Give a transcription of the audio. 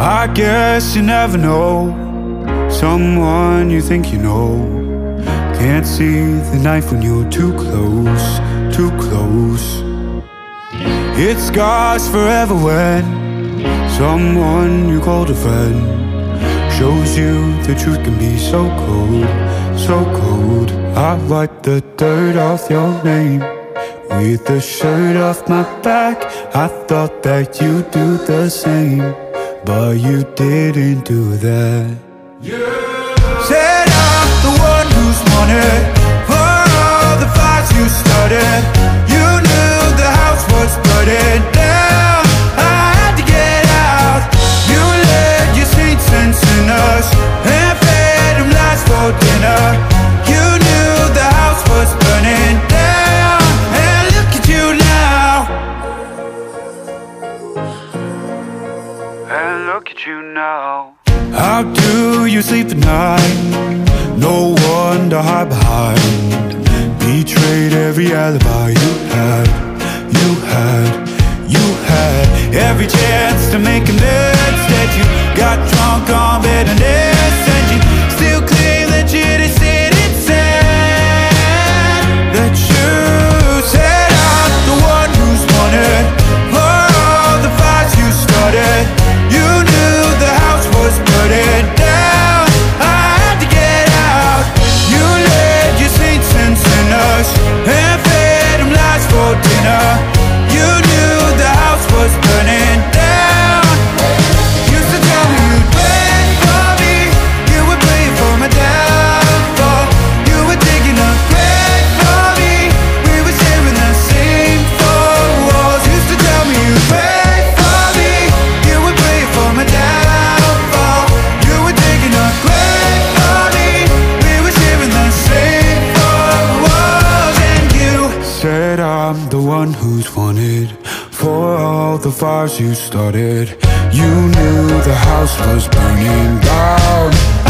I guess you never know. Someone you think you know. Can't see the knife when you're too close, too close. It scars forever when Someone you called a friend Shows you the truth can be so cold, so cold. I wipe the dirt off your name With the shirt off my back. I thought that you'd do the same but you didn't do that. Yeah. Said I'm the one who's wanted For all the fights you started You knew the house was burning. Down I had to get out. You led your saints and sinners And fed them lies for dinner. You knew the house was burning. down look at you now How do you sleep at night? No one to hide behind. Betrayed every alibi you had You had, you had. Every chance I'm the one who's wanted For all the fires you started. You knew the house was burning down